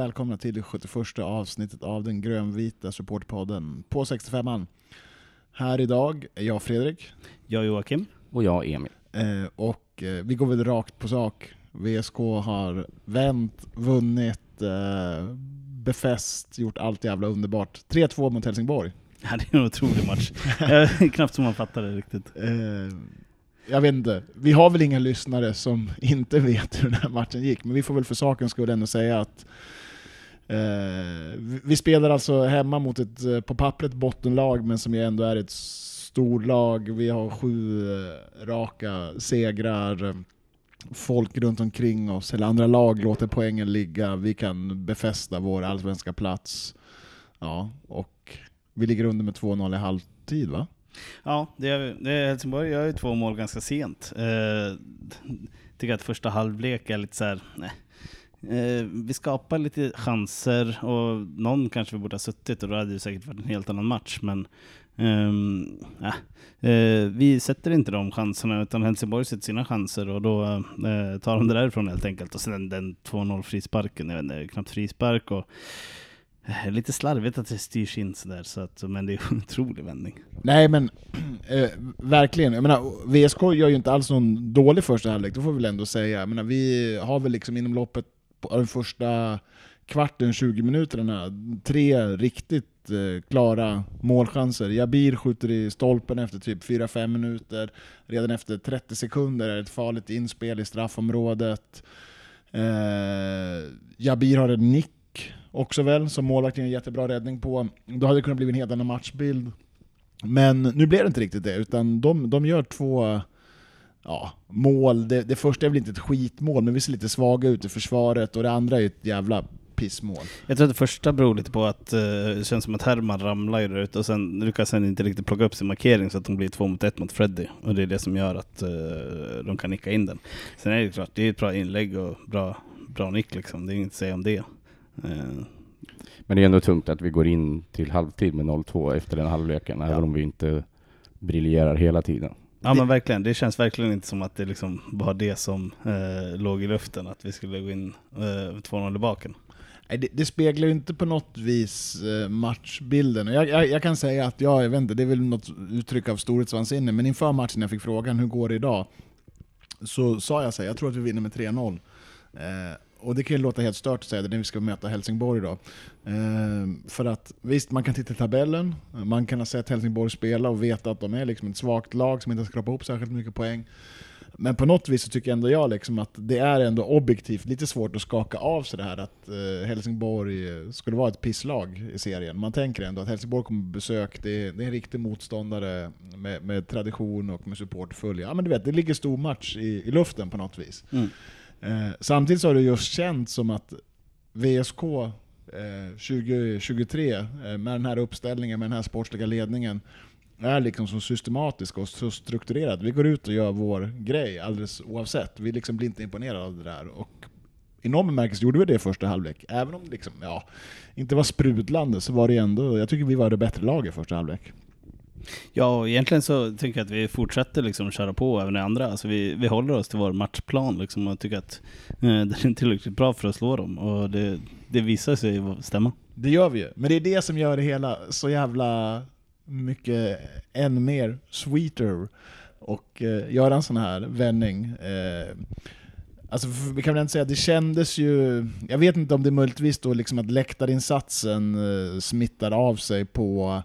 välkomna till det 71 avsnittet av den grönvita supportpodden på 65an. Här idag är jag Fredrik. Jag Joakim. Och jag Emil. Eh, och eh, vi går väl rakt på sak. VSK har vänt, vunnit, eh, befäst, gjort allt jävla underbart. 3-2 mot Helsingborg. Ja, det är en otrolig match. Knappt som man fattar det riktigt. Eh, jag vet inte, vi har väl inga lyssnare som inte vet hur den här matchen gick, men vi får väl för sakens skull ändå säga att Eh, vi spelar alltså hemma mot ett eh, på pappret bottenlag, men som ju ändå är ett storlag. Vi har sju eh, raka segrar. Eh, folk runt omkring oss, eller andra lag, låter poängen ligga. Vi kan befästa vår allsvenska plats. Ja, och vi ligger under med 2-0 i halvtid va? Ja, det är, det är Helsingborg gör ju två mål ganska sent. Eh, tycker att första halvlek är lite så här, nej. Eh, vi skapar lite chanser och någon kanske vi borde ha suttit och då hade det säkert varit en helt annan match. Men eh, eh, vi sätter inte de chanserna utan Helsingborg sätter sina chanser och då eh, tar de det därifrån helt enkelt. Och sen den 2-0 frisparken, jag vet inte, knappt frispark och eh, lite slarvigt att det styrs in sådär, så att, men det är en otrolig vändning. Nej men eh, verkligen, jag menar VSK gör ju inte alls någon dålig första halvlek, det får vi väl ändå säga. Jag menar, vi har väl liksom inom loppet på den första kvarten, 20 minuterna, tre riktigt eh, klara målchanser. Jabir skjuter i stolpen efter typ 4-5 minuter. Redan efter 30 sekunder är det ett farligt inspel i straffområdet. Eh, Jabir har en nick också väl, som målvakten en jättebra räddning på. Då hade det kunnat bli en helt annan matchbild. Men nu blev det inte riktigt det, utan de, de gör två ja, mål. Det, det första är väl inte ett skitmål, men vi ser lite svaga ut i försvaret, och det andra är ett jävla pissmål. Jag tror att det första beror lite på att uh, det känns som att Herman ramlar där ute och sen lyckas han inte riktigt plocka upp sin markering så att de blir två mot ett mot Freddy. Och det är det som gör att uh, de kan nicka in den. Sen är det klart, det är ett bra inlägg och bra, bra nick liksom. Det är inget att säga om det. Uh. Men det är ändå tungt att vi går in till halvtid med 0-2 efter den halvleken, ja. även om vi inte briljerar hela tiden. Ja men verkligen, det känns verkligen inte som att det liksom var det som eh, låg i luften, att vi skulle gå in eh, 2-0 i baken. Det, det speglar ju inte på något vis eh, matchbilden. Jag, jag, jag, kan säga att, ja, jag vet inte, det är väl något uttryck av storhetsvansinne, men inför matchen när jag fick frågan hur går det idag? Så sa jag så här, jag tror att vi vinner med 3-0. Eh, och det kan ju låta helt stört att säga det när vi ska möta Helsingborg idag. Eh, för att visst, man kan titta i tabellen, man kan ha sett Helsingborg spela och veta att de är liksom ett svagt lag som inte har skrapat ihop särskilt mycket poäng. Men på något vis så tycker ändå jag liksom att det är ändå objektivt lite svårt att skaka av sig det här att eh, Helsingborg eh, skulle vara ett pisslag i serien. Man tänker ändå att Helsingborg kommer på besök, det är, det är en riktig motståndare med, med tradition och med support full. Ja men du vet, det ligger stor match i, i luften på något vis. Mm. Eh, samtidigt så har det just känts som att VSK eh, 2023, eh, med den här uppställningen, med den här sportsliga ledningen, är liksom så systematisk och så strukturerad. Vi går ut och gör vår grej alldeles oavsett. Vi liksom blir inte imponerade av det där. Och i någon bemärkelse gjorde vi det i första halvlek. Även om det liksom, ja, inte var sprudlande så var det ändå, jag tycker vi var det bättre laget i första halvlek. Ja, och egentligen så tycker jag att vi fortsätter liksom köra på även i andra. Alltså vi, vi håller oss till vår matchplan liksom och tycker att eh, den är tillräckligt bra för att slå dem. Och det, det visar sig stämma. Det gör vi ju. Men det är det som gör det hela så jävla mycket än mer sweeter och eh, göra en sån här vändning. Eh, alltså, vi kan väl inte säga att det kändes ju, jag vet inte om det är möjligtvis då liksom att läktarinsatsen eh, smittar av sig på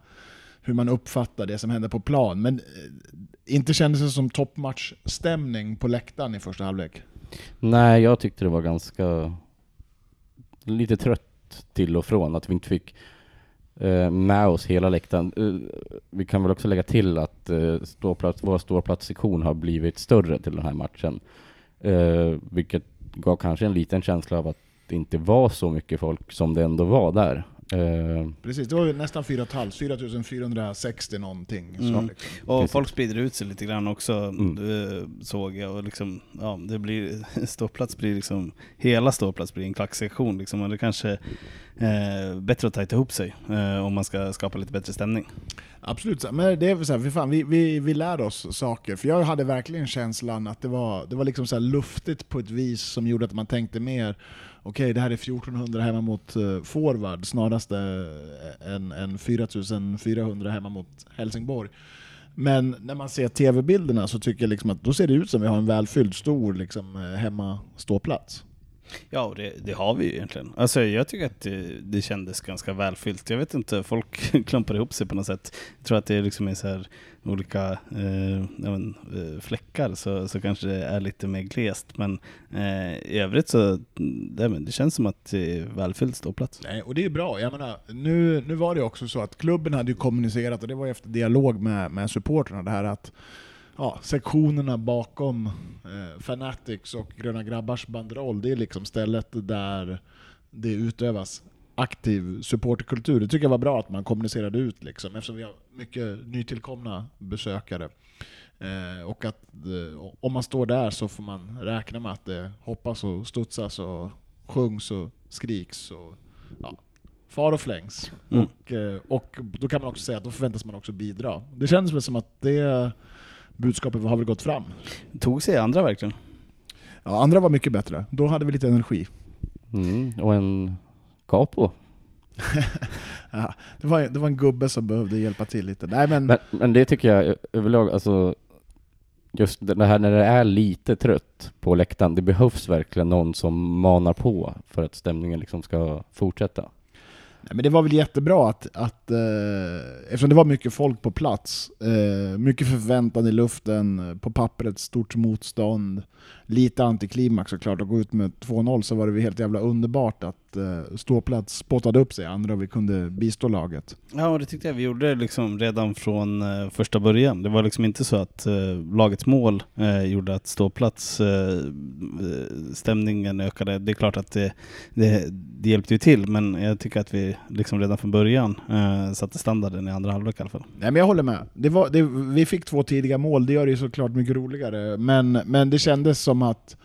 hur man uppfattar det som händer på plan, men eh, inte kändes det som toppmatchstämning på läktaren i första halvlek? Nej, jag tyckte det var ganska lite trött till och från att vi inte fick Eh, med oss hela läktaren. Eh, vi kan väl också lägga till att eh, ståplats, vår ståplatssektion har blivit större till den här matchen. Eh, vilket gav kanske en liten känsla av att det inte var så mycket folk som det ändå var där. Precis, det var ju nästan 4 4460 någonting. Mm. Liksom. Och Precis. folk sprider ut sig lite grann också, mm. såg jag. Och liksom, ja, det blir, ståplats blir liksom, hela ståplats blir en klacksektion liksom. Och det kanske eh, bättre att tajta ihop sig eh, om man ska skapa lite bättre stämning. Absolut, men det är så här, för fan, vi, vi, vi lär oss saker. För jag hade verkligen känslan att det var, det var liksom så här luftigt på ett vis som gjorde att man tänkte mer okej, det här är 1400 hemma mot uh, forward snarast än, än 4400 hemma mot Helsingborg. Men när man ser tv-bilderna så tycker jag liksom att då ser det ut som att vi har en välfylld, stor liksom, eh, hemma ståplats. Ja, och det, det, har vi ju egentligen. Alltså, jag tycker att det, det kändes ganska välfyllt. Jag vet inte, folk klumpar ihop sig på något sätt. Jag tror att det liksom är så här olika eh, men, eh, fläckar så, så kanske det är lite mer glest. Men eh, i övrigt så det, det känns som att det är välfylld ståplats. Nej, och det är bra. Jag menar, nu, nu var det också så att klubben hade ju kommunicerat, och det var efter dialog med, med supporterna, det här att ja, sektionerna bakom eh, Fanatics och Gröna Grabbars banderoll, det är liksom stället där det utövas aktiv supporterkultur. Det tycker jag var bra att man kommunicerade ut liksom, eftersom vi har mycket nytillkomna besökare. Eh, och att eh, om man står där så får man räkna med att det hoppas och studsas och sjungs och skriks och ja, far och flängs. Mm. Och, eh, och då kan man också säga att då förväntas man också bidra. Det känns väl som att det budskapet har väl gått fram. Tog sig andra verkligen? Ja, andra var mycket bättre. Då hade vi lite energi. Mm, och en capo. ja, det, var, det var en gubbe som behövde hjälpa till lite. Nej, men... men... Men, det tycker jag överlag, alltså just det här när det är lite trött på läktaren, det behövs verkligen någon som manar på för att stämningen liksom ska fortsätta. Men det var väl jättebra att, att eh, eftersom det var mycket folk på plats, eh, mycket förväntan i luften, på pappret stort motstånd, lite antiklimax såklart, att gå ut med 2-0 så var det helt jävla underbart att eh, ståplats spottade upp sig andra och vi kunde bistå laget. Ja, och det tyckte jag vi gjorde liksom redan från eh, första början. Det var liksom inte så att eh, lagets mål eh, gjorde att ståplats eh, stämningen ökade. Det är klart att det, det, det hjälpte ju till, men jag tycker att vi liksom redan från början eh, satte standarden i andra halvlek i alla fall. Nej, men jag håller med. Det var, det, vi fick två tidiga mål, det gör det ju såklart mycket roligare, men, men det kändes som att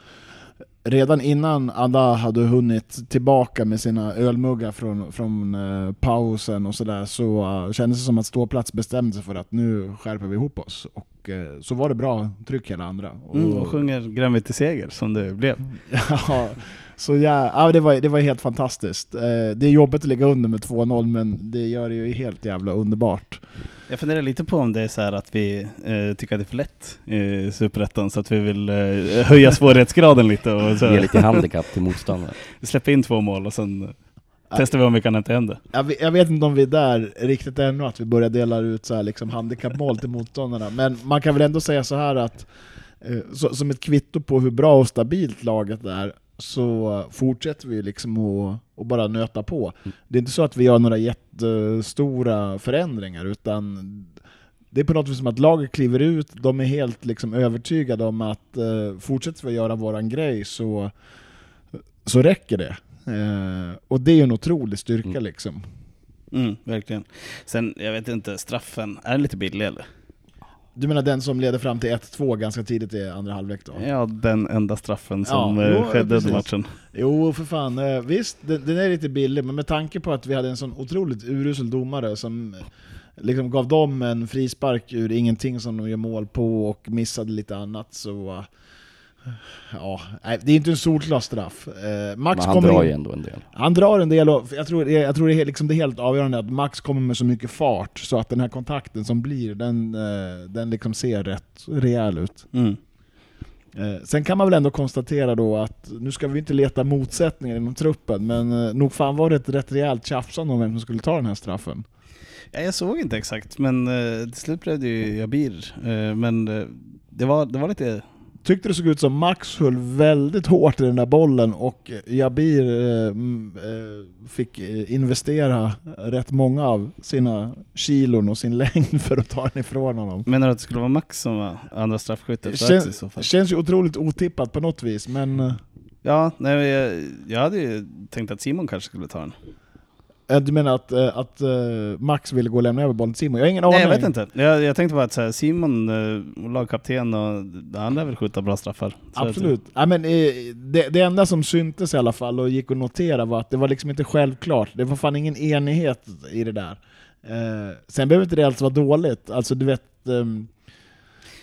redan innan alla hade hunnit tillbaka med sina ölmuggar från, från eh, pausen och sådär så uh, kändes det som att ståplats bestämde sig för att nu skärper vi ihop oss. Och uh, så var det bra tryck hela andra. Och, mm, och sjunger Grönvitt till seger som det blev. ja, så ja, ja, det, var, det var helt fantastiskt. det är jobbigt att ligga under med 2-0 men det gör det ju helt jävla underbart. Jag funderar lite på om det är så att vi eh, tycker att det är för lätt i Superettan så att vi vill eh, höja svårighetsgraden lite. Och så. Ge lite handikapp till motståndaren. Släppa in två mål och sen testar vi om vi kan hem det. Jag, jag vet inte om vi är där riktigt ännu, att vi börjar dela ut så här liksom handikappmål till motståndarna. Men man kan väl ändå säga så här att eh, så, som ett kvitto på hur bra och stabilt laget är, så fortsätter vi liksom att, bara nöta på. Mm. Det är inte så att vi gör några jättestora förändringar, utan det är på något vis som att laget kliver ut, de är helt liksom övertygade om att uh, fortsätter vi göra våran grej så, så räcker det. Uh, och det är ju en otrolig styrka mm. liksom. Mm, verkligen. Sen, jag vet inte, straffen, är den lite billig eller? Du menar den som leder fram till 1-2 ganska tidigt i andra halvlek då? Ja, den enda straffen som ja, jo, skedde under matchen. Jo, för fan. Eh, visst, den, den, är lite billig, men med tanke på att vi hade en sån otroligt urusel domare som eh, liksom gav dem en frispark ur ingenting som de gör mål på och missade lite annat så Ja, det är inte en solklar straff. Eh, Max Men han drar ju ändå en del. Han drar en del och jag tror, jag tror det är liksom det helt avgörande att Max kommer med så mycket fart så att den här kontakten som blir, den, eh, den liksom ser rätt rejäl ut. Mm. Eh, sen kan man väl ändå konstatera då att, nu ska vi inte leta motsättningar inom truppen, men nog fan var det ett rätt rejält tjafsande om vem som skulle ta den här straffen. Ja, jag såg inte exakt, men till slut blev det ju Jabir. men det var, det var lite tyckte det såg ut som Max höll väldigt hårt i den där bollen och Jabir eh, eh, fick eh, investera rätt många av sina kilon och sin längd för att ta den ifrån honom. Menar du att det skulle vara Max som var andra straffskytt Kän, i så fall? Känns ju otroligt otippat på något vis, men... Eh, ja, nej, jag, jag hade ju tänkt att Simon kanske skulle ta den. Eh, Du menar att, eh, att eh, Max ville gå och lämna över bollen till Simon? Jag har ingen aning. Nej jag vet inte. Jag, jag tänkte bara att här, Simon, lagkapten, och han lär väl skjuta bra straffar. Absolut. Ja, men, det, det enda som syntes i alla fall och gick att notera var att det var liksom inte självklart. Det var fan ingen enighet i det där. Sen behöver inte det alls vara dåligt. Alltså du vet... Att,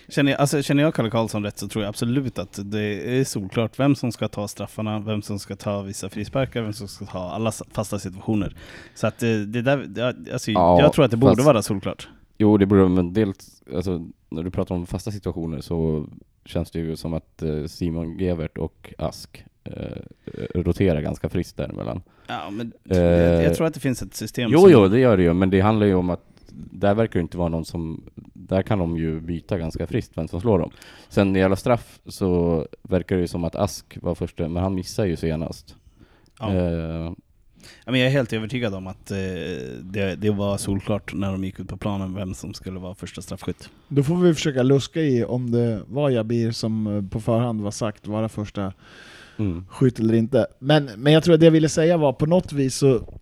känner, jag, alltså, känner jag Kalle Karlsson rätt så tror jag absolut att det är solklart vem som ska ta straffarna, vem som ska ta vissa frisparkar, vem som ska ta alla fasta situationer. Så att eh, det där, det- alltså, Ja, jag tror att det borde fast- vara solklart. Jo, det beror men dels, alltså när du pratar om fasta situationer så känns det ju som att eh, Simon Gevert och Ask eh, roterar ganska friskt däremellan. Ja, men jag, jag tror att det finns ett system Jo, som... jo, det gör det ju, men det handlar ju om att där verkar det inte vara någon som, där kan de ju byta ganska friskt vem som slår dem. Sen när det gäller straff så verkar det ju som att Ask var första, men han missar ju senast. Ja. Eh, Ja, men jag är helt övertygad om att eh, det, det var solklart när de gick ut på planen vem som skulle vara första straffskytt. Då får vi försöka luska i om det var Jabir som eh, på förhand var sagt vara första mm. skytt eller inte. Men, men jag tror att det jag ville säga var på något vis så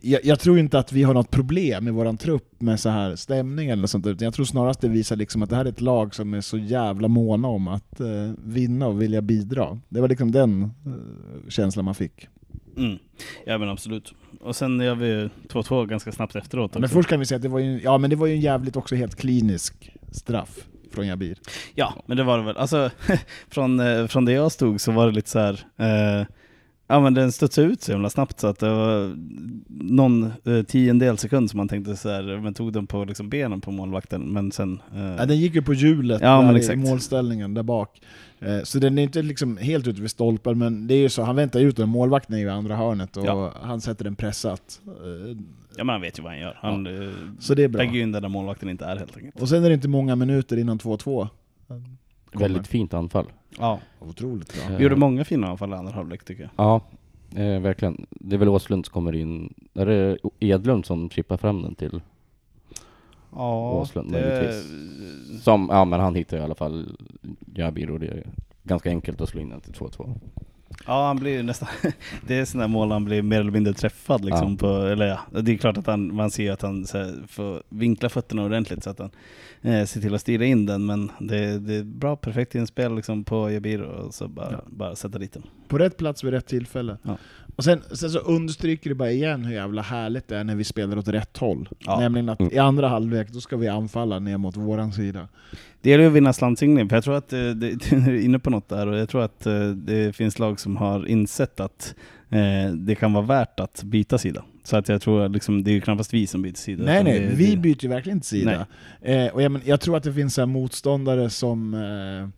jag, jag tror inte att vi har något problem i våran trupp med så här stämning eller sånt utan jag tror snarast det visar liksom att det här är ett lag som är så jävla måna om att eh, vinna och vilja bidra. Det var liksom den eh, känslan man fick. Mm. Ja men absolut. Och sen gör vi 2-2 ganska snabbt efteråt också. Men först kan vi säga att det var ju, ja, men det var ju en jävligt också helt klinisk straff från Jabir. Ja, men det var det väl. Alltså, från, eh, från det jag stod så var det lite så här. Eh, ja men den studsade ut så himla snabbt så att det var någon eh, tiondel sekund som man tänkte så här, men tog den på liksom benen på målvakten, men sen... Eh, Ja, den gick ju på hjulet Ja, där i exakt. målställningen där bak. Eh, Så den är inte liksom helt ute vid stolpen, men det är ju så, han väntar ut den, målvakten är ju i andra hörnet och Ja. han sätter den pressat. Eh, ja men han vet ju vad han gör. Han eh, Så det är bra. lägger ju in den där målvakten inte är helt enkelt. Och sen är det inte många minuter innan 2-2. kommer. Väldigt fint anfall. Ja, Otroligt bra. Eh, vi gjorde många fina anfall i andra halvlek tycker jag. Ja, eh, verkligen. Det är väl Åslund som kommer in, är det Edlund som chippar fram den till? Ja, Åslund möjligtvis. Som, ja men han hittar i alla fall Jabir och det är ganska enkelt att slå in den till 2-2. Ja, han blir ju nästan... Det är sådana mål han blir mer eller mindre träffad liksom Ja. på... Eller ja, det är klart att han, man ser att han så här, får vinkla fötterna ordentligt så att han eh, ser till att styra in den. Men det, det är bra, perfekt inspel liksom på Jabir och så bara, Ja. bara sätta dit den. På rätt plats vid rätt tillfälle. Ja. Och sen, sen så understryker det bara igen hur jävla härligt det är när vi spelar åt rätt håll. Ja. Nämligen att Mm. i andra halvlek, då ska vi anfalla ner mot våran sida. Det gäller ju att vinna slantsigning, för jag tror att eh, det, du är inne på något där och jag tror att eh, det finns lag som har insett att eh, det kan vara värt att byta sida. Så att jag tror liksom, det är knappast vi som byter sida. Nej nej, vi byter verkligen inte sida. Eh, och jag, men, jag tror att det finns här motståndare som eh,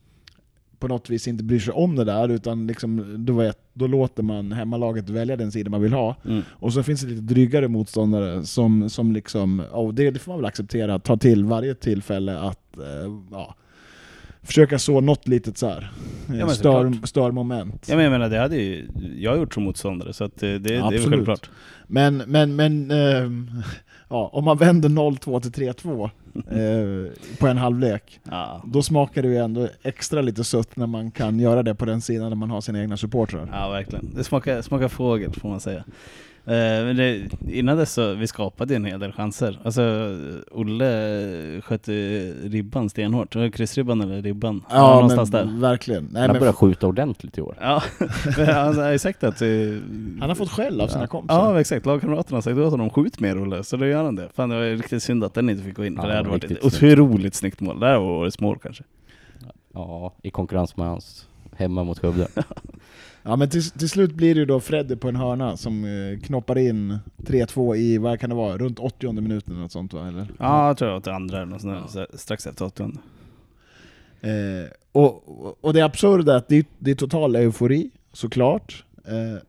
på något vis inte bryr sig om det där, utan liksom, då, vet, då låter man hemmalaget välja den sida man vill ha. Mm. Och så finns det lite dryggare motståndare som, som liksom, oh, det, det får man väl acceptera, ta till varje tillfälle att eh, ja, försöka så något litet så här, eh, men stör, störmoment. Ja, men jag menar, det hade ju jag gjort som motståndare, så att eh, det, det, det är Absolut. självklart. Men, men, men ehm, ja, om man vänder 0-2 till 3-2 eh, på en halvlek, Ja. då smakar det ju ändå extra lite sött när man kan göra det på den sidan där man har sina egna supportrar. ja, verkligen. Det smakar, smakar fågel, får man säga. Eh, men det, innan dess så, vi skapade en hel del chanser. Alltså, Olle sköt ju ribban stenhårt. Kryssribban eller ribban? Ja, någonstans men där. verkligen. Nej, Han men börjar skjuta ordentligt i år. Ja, han har ju sagt att... eh, han har fått skäll av sina Ja. kompisar. Ja exakt, lagkamraterna har sagt åt honom skjut mer Olle, så då gör han det. Fan det var riktigt synd att den inte fick gå in, Ja, det det hade var varit ett riktigt snyggt. otroligt snyggt mål. Det här var årets mål kanske. Ja, i konkurrens med hans hemma mot Skövde. Ja, men till, till slut blir det ju då Freddy på en hörna som eh, knoppar in 3-2 i, vad kan det vara, runt 80 minuten eller något sånt va? Eller? Ja, jag tror det var till andra eller något sånt där, strax efter 80 Eh, och, och det absurda är att det, det är total eufori, såklart. Eh,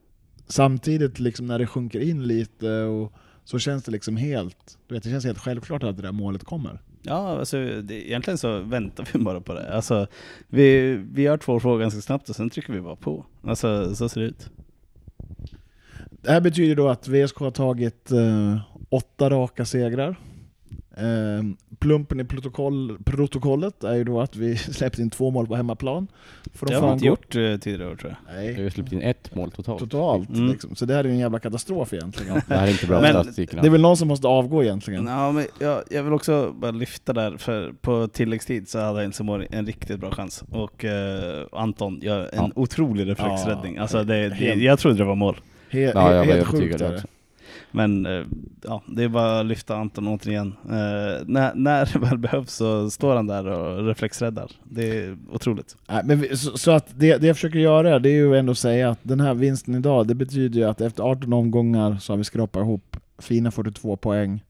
samtidigt liksom när det sjunker in lite och så känns det liksom helt, du vet, det känns helt självklart att det där målet kommer. Ja, alltså det, egentligen så väntar vi bara på det. Alltså, vi, vi gör två frågor ganska snabbt och sen trycker vi bara på. Alltså, så ser det ut. Det här betyder då att VSK har tagit eh, åtta raka segrar. Eh, plumpen i protokoll, protokollet är ju då att vi släppte in två mål på hemmaplan. För Det de har vi inte gjort eh, tidigare år tror jag. Vi Nej, har släppt in ett mål totalt. totalt. Mm. Liksom. Så det här är ju en jävla katastrof egentligen. Det här är inte bra Men-. Det är väl någon som måste avgå egentligen. Ja, men jag, jag vill också bara lyfta där, för på tilläggstid så hade Helsingborg en riktigt bra chans. Och eh, Anton gör en Ja. otrolig reflexräddning. Ja, Alltså det, det, helt- jag trodde det var mål. He, Ja, he, jag var helt sjukt är det. Men eh, ja, det är bara att lyfta Anton återigen. Eh, när, när det väl behövs så står han där och reflexräddar. Det är otroligt. Nej, men vi, så, så att det, det jag försöker göra det är ju ändå att säga att den här vinsten idag, det betyder ju att efter 18 omgångar så har vi skrapat ihop fina 42 poäng.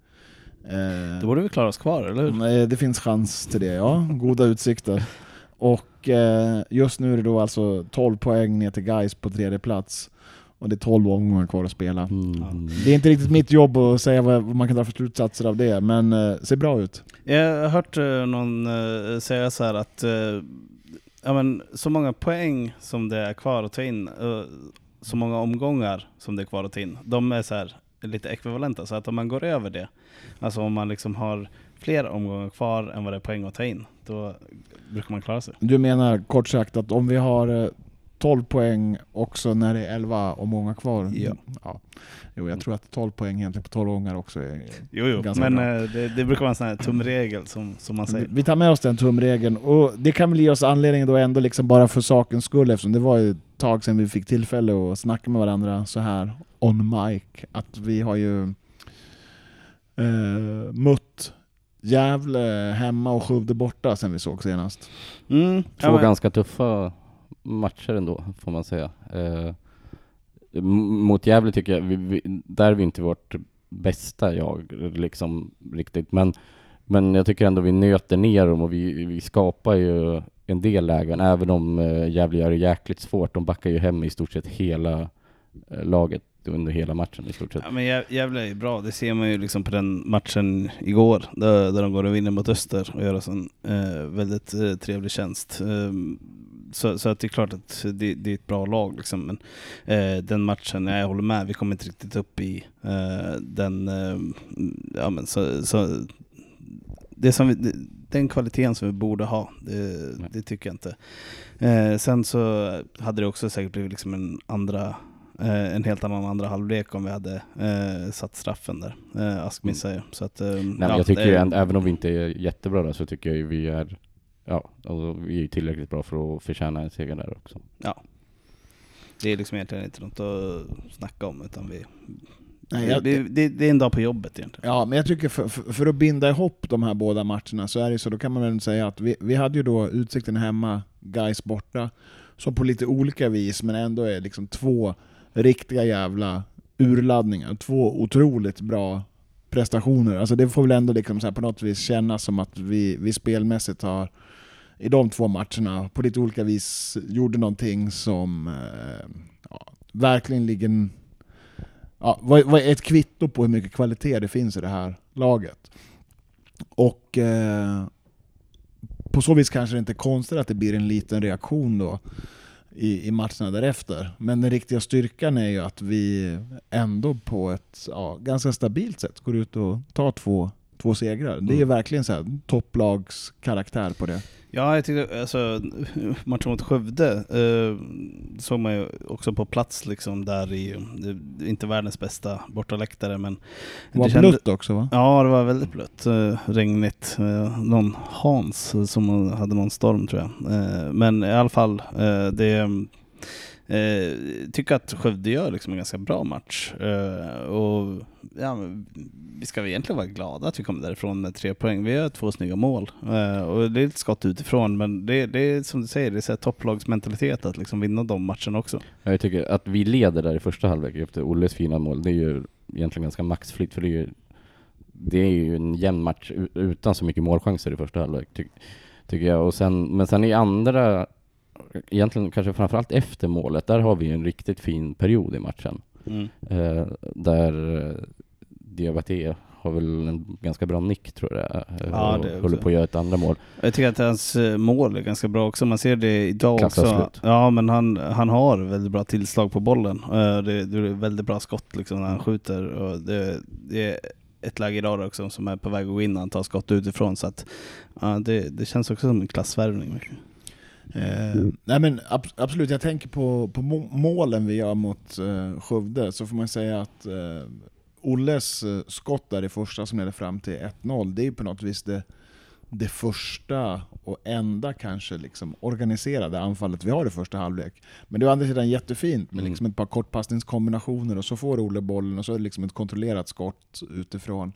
Eh, Då borde vi klara oss kvar, eller hur? Det finns chans till det, ja. Goda utsikter. Och eh, just nu är det då alltså 12 poäng ner till Gais på tredje plats. Och det är 12 omgångar kvar att spela. Mm. Det är inte riktigt mitt jobb att säga vad man kan dra för slutsatser av det, men eh, ser bra ut. Jag har hört eh, någon eh, säga så här att eh, ja, men, så många poäng som det är kvar att ta in, eh, så många omgångar som det är kvar att ta in, de är så här lite ekvivalenta. Så att om man går över det, alltså om man liksom har fler omgångar kvar än vad det är poäng att ta in, då brukar man klara sig. Du menar kort sagt att om vi har 12 poäng också när det är 11 omgångar kvar? Ja. ja. Jo, jag tror att 12 poäng egentligen på 12 omgångar också är... Jo, jo. Ganska men bra. eh, det, det brukar vara en sån här tumregel som, som man säger. vi tar med oss den tumregeln och det kan väl ge oss anledning då ändå liksom bara för sakens skull eftersom det var ju ett tag sedan vi fick tillfälle att snacka med varandra så här on mic att vi har ju eh, mött Gävle hemma och Skövde borta sen vi såg senast. Mm, Två ja, men- ganska tuffa matcher ändå, får man säga. Eh, mot Gävle tycker jag, vi, vi, där är vi inte vårt bästa jag, liksom riktigt. Men, men jag tycker ändå vi nöter ner dem och vi, vi skapar ju en del lägen, även om eh, Gävle gör det jäkligt svårt. De backar ju hem i stort sett hela eh, laget under hela matchen i stort sett. Ja, men Gäv- Gävle är ju bra, det ser man ju liksom på den matchen igår, där, där de går och vinner mot Öster och gör oss en eh, väldigt eh, trevlig tjänst. Ehm, så, så att det är klart att det, det är ett bra lag liksom. Men eh, den matchen, ja, jag håller med, vi kommer inte riktigt upp i eh, den, eh, ja men så, så det som vi, det- den kvaliteten som vi borde ha, det, det tycker jag inte. Eh, sen så hade det också säkert blivit liksom en andra Eh, en helt annan andra halvlek om vi hade eh, satt straffen där. Eh, Ask missar ju. Så att, eh, Nej, men jag tycker ju, även om vi inte är jättebra där, så tycker jag ju vi är, ja, alltså, vi är tillräckligt bra för att förtjäna en seger där också. Ja. Det är liksom egentligen inte något att snacka om utan vi... Nej, jag- det, det, det är en dag på jobbet egentligen. Ja, men jag tycker för, för, för att binda ihop de här båda matcherna så är det så, då kan man väl säga att vi, vi hade ju då Utsikten hemma, guys borta, som på lite olika vis, men ändå är liksom två riktiga jävla urladdningar. Två otroligt bra prestationer. Alltså det får väl ändå liksom så här på något vis kännas som att vi, vi spelmässigt har i de två matcherna på lite olika vis gjorde någonting som eh, ja, verkligen ligger ja, vad, vad är ett kvitto på hur mycket kvalitet det finns i det här laget. Och eh, på så vis kanske det inte är konstigt att det blir en liten reaktion då i, i matcherna därefter. Men den riktiga styrkan är ju att vi ändå på ett ja, ganska stabilt sätt går ut och tar två, två segrar. Det är Mm. verkligen så här topplags karaktär på det. Ja, jag tyckte alltså matchen mot Skövde eh, såg man ju också på plats liksom där i, det är inte världens bästa bortaläktare men Det var kände- blött också va? Ja, det var väldigt blött. Eh, regnigt. Eh, någon Hans eh, som hade någon storm tror jag. Eh, men i alla fall, eh, det eh, tycker att Skövde gör liksom en ganska bra match. Eh, och ja, vi ska väl egentligen vara glada att vi kommer därifrån med tre poäng. Vi gör två snygga mål. Eh, och det är ett skott utifrån, men det, det är som du säger, det är så här topplagsmentalitet att liksom vinna de matcherna också. Jag tycker att vi leder där i första halvlek efter Olles fina mål, det är ju egentligen ganska maxflyt för det är ju, det är ju en jämn match utan så mycket målchanser i första halvlek, ty, tycker jag. Och sen, men sen i andra, egentligen kanske framförallt efter målet, där har vi en riktigt fin period i matchen. Mm. Eh, där eh, Diabaté har väl en ganska bra nick tror jag eh, Ja, och det håller på att göra ett andra mål. Jag tycker att hans mål är ganska bra också. Man ser det idag också. Ja, men han, han har väldigt bra tillslag på bollen. Det, det är väldigt bra skott liksom när han skjuter. Och det, det är ett läge idag också som är på väg att gå in han tar skott utifrån. Så att, ja, det, det känns också som en klassvärvning. Eh, nej men ab absolut, jag tänker på, på målen vi gör mot eh, Skövde, så får man säga att eh, Olles eh, skott där i första som leder fram till 1-0, det är på något vis det, det första och enda kanske liksom organiserade anfallet vi har i första halvlek. Men det är å andra sidan jättefint med mm. liksom ett par kortpassningskombinationer och så får Olle bollen och så är det liksom ett kontrollerat skott utifrån.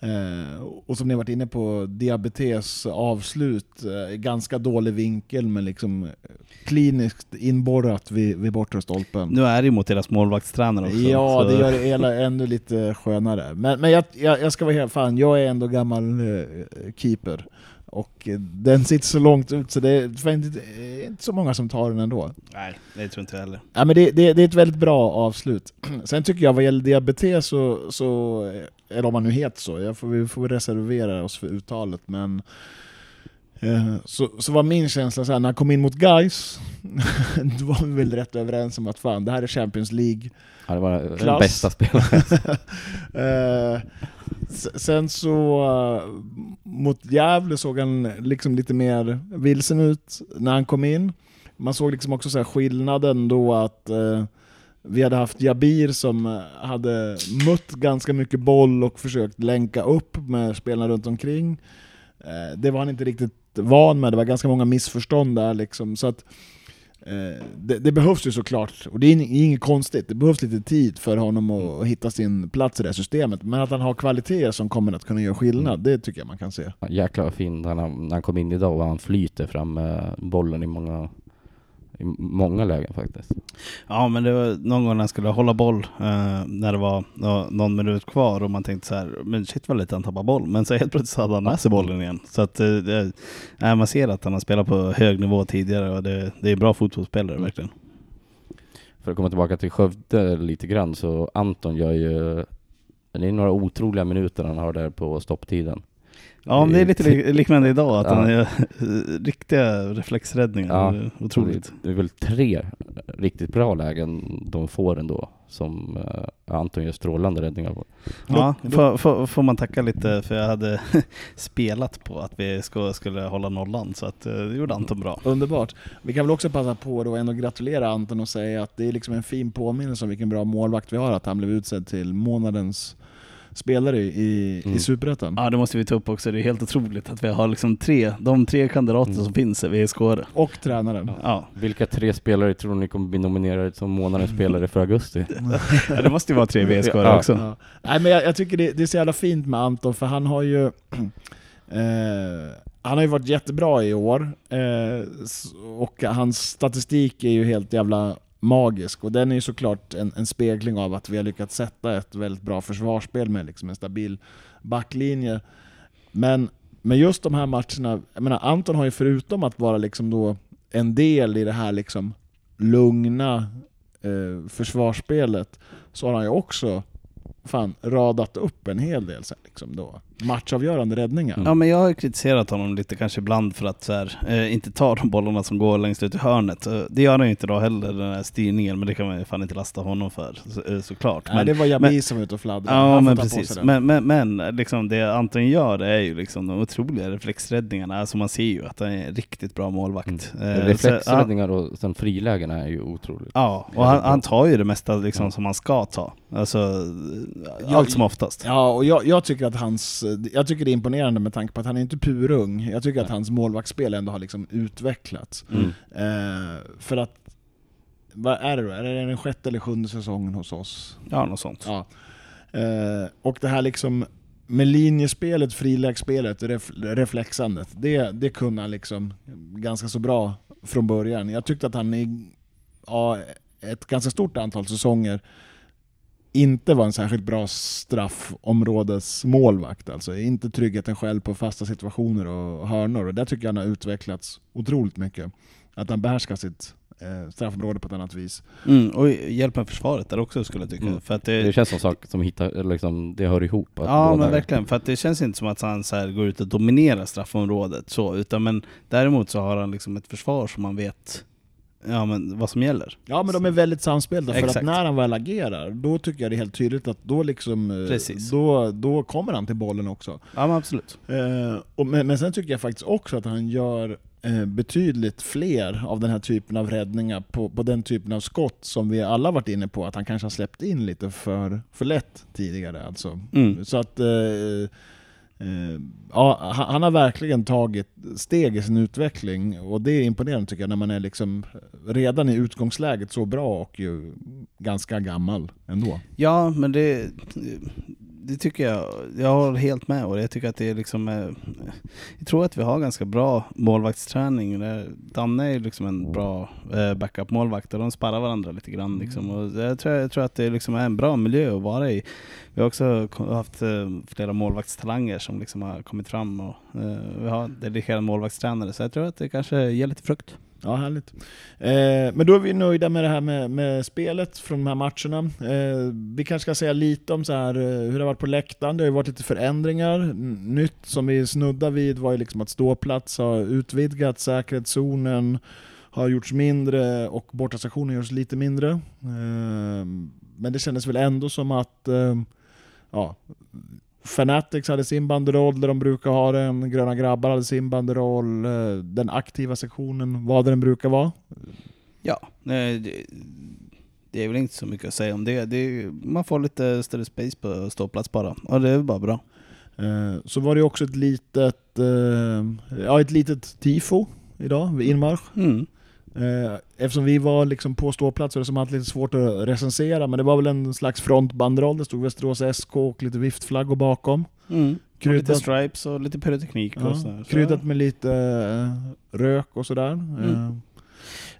Eh, och som ni varit inne på, diabetes avslut, eh, ganska dålig vinkel men liksom kliniskt inborrat vid, vid bortre stolpen. Nu är det ju mot deras målvaktstränare också. Ja, så. det gör det hela ännu lite skönare. Men, men jag, jag, jag ska vara helt fan, jag är ändå gammal eh, keeper. Och den sitter så långt ut så det är inte, inte så många som tar den ändå. Nej, det tror inte jag heller. Ja, men det, det, det är ett väldigt bra avslut. Sen tycker jag vad gäller diabetes så, så eller om man nu heter så, jag får, vi får reservera oss för uttalet, men eh, så, så var min känsla så här, när han kom in mot Guys då var vi väl rätt överens om att fan, det här är Champions League. Ja, det var Klass. den bästa spelaren. eh, sen så uh, mot Gävle såg han liksom lite mer vilsen ut när han kom in. Man såg liksom också så skillnaden då att uh, vi hade haft Jabir som eh, hade mött ganska mycket boll och försökt länka upp med spelarna runt omkring. Eh, det var han inte riktigt van med, det var ganska många missförstånd där. Liksom. Så att, eh, det, det, behövs ju såklart, och det är inget konstigt, det behövs lite tid för honom att, att, hitta sin plats i det här systemet. Men att han har kvaliteter som kommer att kunna göra skillnad, det tycker jag man kan se. Jäklar vad fin när han, när han kom in idag och han flyter fram bollen i många i många lägen faktiskt. Ja, men det var någon gång när han skulle hålla boll eh, när det var någon minut kvar och man tänkte så här, men shit vad lite han tappar boll. Men så helt plötsligt hade han med sig bollen igen. Så att eh, eh, man ser att han har spelat på hög nivå tidigare och det, det är bra fotbollsspelare mm. verkligen. För att komma tillbaka till Skövde lite grann så Anton gör ju, det är några otroliga minuter han har där på stopptiden. Ja, men det är lite liknande idag, att ja. han är riktiga reflexräddningar. Ja, Otroligt. Det är väl tre riktigt bra lägen de får ändå, som uh, Anton gör strålande räddningar på. Ja, får, får, får man tacka lite, för jag hade spelat på att vi skulle hålla nollan, så att, uh, det gjorde Anton bra. Underbart. Vi kan väl också passa på då ändå gratulera Anton och säga att det är liksom en fin påminnelse om vilken bra målvakt vi har, att han blev utsedd till månadens spelare i, mm. i Superettan. Ja det måste vi ta upp också, det är helt otroligt att vi har liksom tre, de tre kandidater mm. som finns är VSK. Och tränaren. Ja. Vilka tre spelare tror ni kommer bli nominerade som månadens spelare för augusti? ja, det måste ju vara tre VSK ja. också. Ja. Nej men jag, jag tycker det, det, är så jävla fint med Anton, för han har ju eh, han har ju varit jättebra i år, eh, och hans statistik är ju helt jävla magisk. Och den är ju såklart en, en, spegling av att vi har lyckats sätta ett väldigt bra försvarsspel med liksom en stabil backlinje. Men men just de här matcherna, jag menar Anton har ju förutom att vara liksom då en del i det här liksom lugna eh, försvarsspelet, så har han ju också fan radat upp en hel del sen, liksom då. matchavgörande räddningar. Ja men jag har kritiserat honom lite kanske ibland för att så här, eh, inte ta de bollarna som går längst ut i hörnet. Eh, det gör han ju inte då heller, den här styrningen, men det kan man ju fan inte lasta honom för så, eh, såklart. Nej, det var Jami som var ute och fladdrade. Ja men precis. Men, men, men liksom det Anton gör är ju liksom de otroliga reflexräddningarna. Alltså man ser ju att han är en riktigt bra målvakt. Mm. Eh, Reflexräddningar och sen frilägena är ju otroligt. Ja, och han, han tar ju det mesta liksom, som han ska ta. Alltså, jag, allt som oftast. Ja, och jag, jag, tycker att hans, jag tycker det är imponerande med tanke på att han är inte purung. Jag tycker att hans målvaktsspel ändå har liksom utvecklats. Mm. Eh, för att, vad är det då? Är det den sjätte eller sjunde säsongen hos oss? Ja, något sånt. Ja. Eh, och det här liksom med linjespelet, frilägsspelet, ref, reflexandet, det, det kunde han liksom ganska så bra från början. Jag tyckte att han i ja, ett ganska stort antal säsonger inte var en särskilt bra straffområdesmålvakt. Alltså inte tryggheten själv på fasta situationer och hörnor. Och där tycker jag han har utvecklats otroligt mycket. Att han behärskar sitt eh, straffområde på ett annat vis. Mm, och hjälp med försvaret där också skulle jag tycka. Mm. För att det, det känns som sak som hittar, liksom, det hör ihop. ja men verkligen, för att det känns inte som att han så går ut och dominerar straffområdet så, utan men däremot så har han liksom ett försvar som man vet ja, men vad som gäller. Ja men de är väldigt samspelta, för Exakt. att när han väl agerar, då tycker jag det är helt tydligt att då liksom, eh, Precis. Då, då kommer han till bollen också. Ja men absolut. Eh, och, men, men sen tycker jag faktiskt också att han gör eh, betydligt fler av den här typen av räddningar på, på den typen av skott som vi alla varit inne på att han kanske har släppt in lite för, för lätt tidigare. Alltså. Mm. Så att eh, Eh, ja, han, har verkligen tagit steg i sin utveckling och det är imponerande tycker jag när man är liksom redan i utgångsläget så bra och ju ganska gammal ändå. Ja, men det, det tycker jag. Jag håller helt med och jag tycker att det är liksom... eh, Jag tror att vi har ganska bra målvaktsträning. Danne är liksom en bra eh, backup-målvakt och de sparrar varandra lite grann. Liksom. Och jag, tror, jag tror att det liksom är en bra miljö att vara i. Vi har också haft eh, flera målvaktstalanger som liksom har kommit fram och vi har dedikerade målvaktstränare. Så jag tror att det kanske ger lite frukt. Ja, härligt. Eh, men då är vi nöjda med det här med, med spelet från de här matcherna. Eh, vi kanske ska säga lite om så här, eh, hur det har varit på läktaren. Det har ju varit lite förändringar. Nytt som vi snuddar vid var ju liksom att ståplats har utvidgats, säkerhetszonen har gjorts mindre och bortastationen görs lite mindre. Eh, men det kändes väl ändå som att eh, ja, Fanatics hade sin banderoll där de brukar ha den, Gröna Grabbar hade sin banderoll, eh, den aktiva sektionen var där den brukar vara. Ja, det, det är väl inte så mycket att säga om det. det är, man får lite större space på ståplats bara. Och det är bara bra. Eh, Så var det också ett litet, eh, ja, ett litet tifo idag vid inmarsch. Mm. Eh, Eftersom vi var liksom på ståplats så det som alltid lite svårt att recensera, men det var väl en slags frontbanderoll, det stod Västerås SK och lite viftflaggor bakom. Mm. Och lite Kryddat, stripes och lite pyroteknik och ja, sådär. Så, kryddat med lite eh, rök och sådär. Mm. Eh,